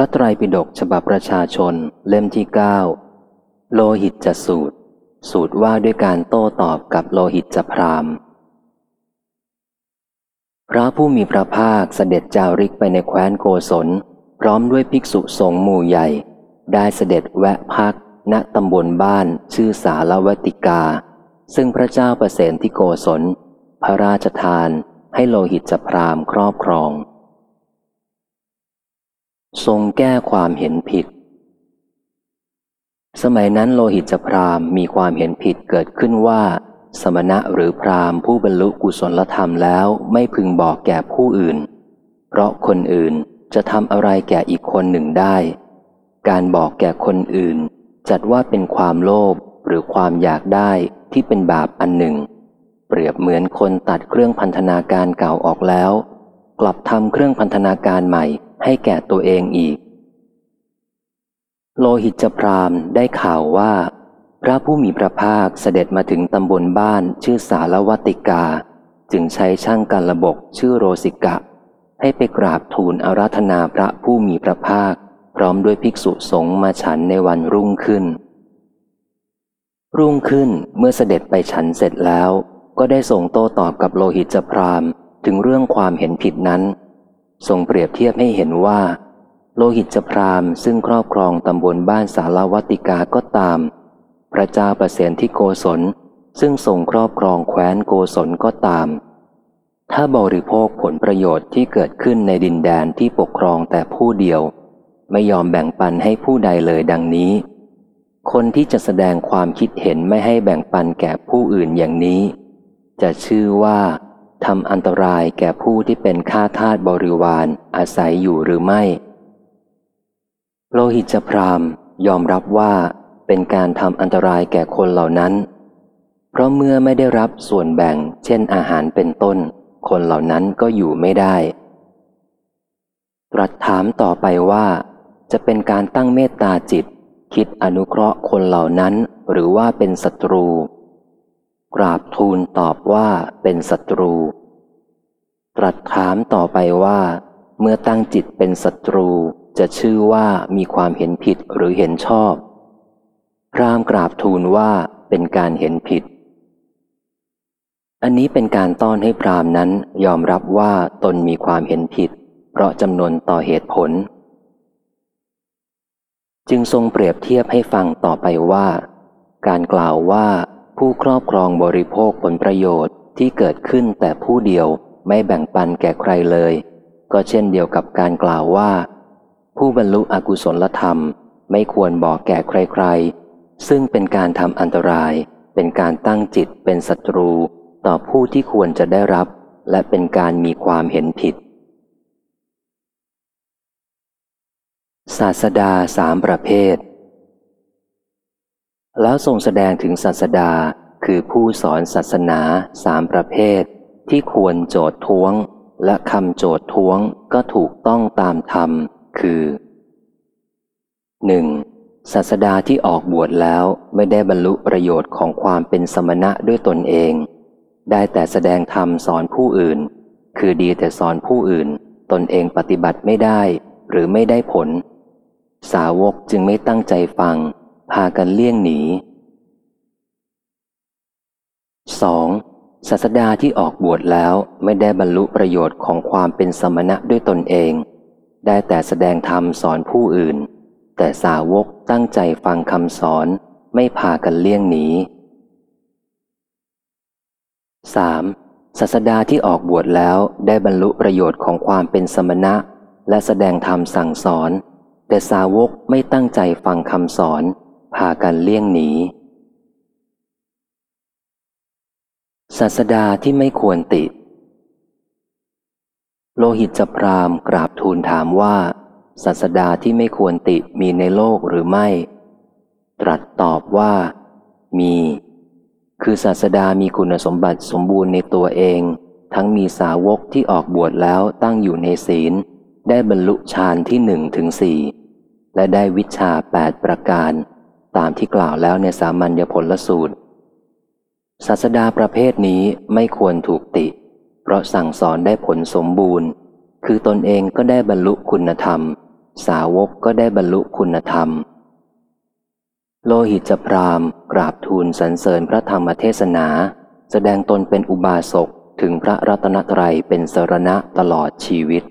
พระไตรปิฎกฉบับประชาชนเล่มที่เก้าโลหิตจสูตร สูตรว่าด้วยการโต้ตอบกับโลหิตจพรามพระผู้มีพระภาคเสด็จจาริกไปในแคว้นโกศล พร้อมด้วยภิกษุสงฆ์หมู่ใหญ่ ได้เสด็จแวะพัก ณตำบลบ้านชื่อสาลวติกา ซึ่งพระเจ้าประเสนที่โกศล พระราชทานให้โลหิตจพรามครอบครอง ทรงแก้ความเห็นผิด สมัยนั้นโลหิตจพรามมีความเห็นผิดเกิดขึ้นว่า สมณะหรือพรามผู้บรรลุกุศลธรรมแล้วไม่พึงบอกแก่ผู้อื่น เพราะคนอื่นจะทำอะไรแก่อีกคนหนึ่งได้ การบอกแก่คนอื่น จัดว่าเป็นความโลภหรือความอยากได้ที่เป็นบาปอันหนึ่ง เปรียบเหมือนคนตัดเครื่องพันธนาการเก่าออกแล้ว กลับทำเครื่องพันธนาการใหม่ ให้แก่ตัวเองอีก โลหิตจพรามได้ข่าวว่า พระผู้มีพระภาคเสด็จมาถึงตำบลบ้านชื่อสารวัติกา จึงใช้ช่างการระบบชื่อโรสิกะ ให้ไปกราบทูลอาราธนาพระผู้มีพระภาค พร้อมด้วยภิกษุสงฆ์มาฉันในวันรุ่งขึ้น รุ่งขึ้นเมื่อเสด็จไปฉันเสร็จแล้ว ก็ได้ส่งโต้ตอบกับโลหิตจพรามถึงเรื่องความเห็นผิดนั้น ทรงเปรียบเทียบให้เห็นว่า โลหิตจพรามซึ่งครอบครองตำบลบ้านสารวัติกาก็ตาม พระเจ้าประเสนที่โกศล ซึ่งทรงครอบครองแคว้นโกศลก็ตาม ถ้าบริโภคผลประโยชน์ที่เกิดขึ้นในดินแดนที่ปกครองแต่ผู้เดียว ไม่ยอมแบ่งปันให้ผู้ใดเลยดังนี้ คนที่จะแสดงความคิดเห็นไม่ให้แบ่งปันแก่ผู้อื่นอย่างนี้ จะชื่อว่า ทำอันตรายแก่ผู้ที่เป็นข้าทาสบริวารอาศัยอยู่หรือไม่ โลหิตจพรามยอมรับว่าเป็นการทำอันตรายแก่คนเหล่านั้น เพราะเมื่อไม่ได้รับส่วนแบ่ง เช่นอาหารเป็นต้น คนเหล่านั้นก็อยู่ไม่ได้ ตรัสถามต่อไปว่า จะเป็นการตั้งเมตตาจิต คิดอนุเคราะห์คนเหล่านั้นหรือว่าเป็นศัตรู กราบทูลตอบว่าเป็นศัตรู ตรัสถามต่อไปว่า เมื่อตั้งจิตเป็นศัตรูจะชื่อว่ามีความเห็นผิดหรือเห็นชอบ พรามกราบทูลว่าเป็นการเห็นผิด อันนี้เป็นการต้อนให้พรามนั้นยอมรับว่าตนมีความเห็นผิด เพราะจำนวนต่อเหตุผล จึงทรงเปรียบเทียบให้ฟังต่อไปว่า การกล่าวว่า ผู้ครอบครองบริโภคผลประโยชน์ที่เกิดขึ้นแต่ผู้เดียวไม่แบ่งปันแก่ใครเลย ก็เช่นเดียวกับการกล่าวว่า ผู้บรรลุอกุศลธรรมไม่ควรบอกแก่ใครๆ ซึ่งเป็นการทำอันตราย เป็นการตั้งจิตเป็นศัตรู ต่อผู้ที่ควรจะได้รับ และเป็นการมีความเห็นผิด ศาสดาสามประเภท แล้วทรงแสดงถึงศาสดาคือผู้สอนศาสนาสามประเภท ที่ควรโจทย์ท้วง และคำโจทย์ท้วงก็ถูกต้องตามธรรม คือ 1. ศาสดาที่ออกบวชแล้วไม่ได้บรรลุประโยชน์ของความเป็นสมณะด้วยตนเอง ได้แต่แสดงธรรมสอนผู้อื่น คือดีแต่สอนผู้อื่น ตนเองปฏิบัติไม่ได้หรือไม่ได้ผล สาวกจึงไม่ตั้งใจฟัง พากันเลี่ยงหนี 2. ศาสดาที่ออกบวชแล้วไม่ได้บรรลุประโยชน์ของความเป็นสมณะด้วยตนเอง ได้แต่แสดงธรรมสอนผู้อื่น แต่สาวกตั้งใจฟังคำสอนไม่พากันเลี่ยงหนี 3. ศาสดาที่ออกบวชแล้วได้บรรลุประโยชน์ของความเป็นสมณะ และแสดงธรรมสั่งสอน แต่สาวกไม่ตั้งใจฟังคำสอน พากันเลี่ยงหนีศาสดาที่ไม่ควรติ โลหิตจพรามกราบทูลถามว่าศาสดาที่ไม่ควรติมีในโลกหรือไม่ ตรัสตอบว่า มี คือศาสดามีคุณสมบัติสมบูรณ์ในตัวเอง ทั้งมีสาวกที่ออกบวชแล้วตั้งอยู่ในศีล ได้บรรลุฌานที่หนึ่งถึงสี่และได้วิชาแปดประการ ตามที่กล่าวแล้วในสามัญญผลลสูตร ศาสดาประเภทนี้ไม่ควรถูกติ เพราะสั่งสอนได้ผลสมบูรณ์ คือตนเองก็ได้บรรลุคุณธรรม สาวกก็ได้บรรลุคุณธรรม โลหิตจพรามกราบทูลสรรเสริญพระธรรมเทศนา แสดงตนเป็นอุบาสกถึงพระรัตนตรัยเป็นสรณะตลอดชีวิต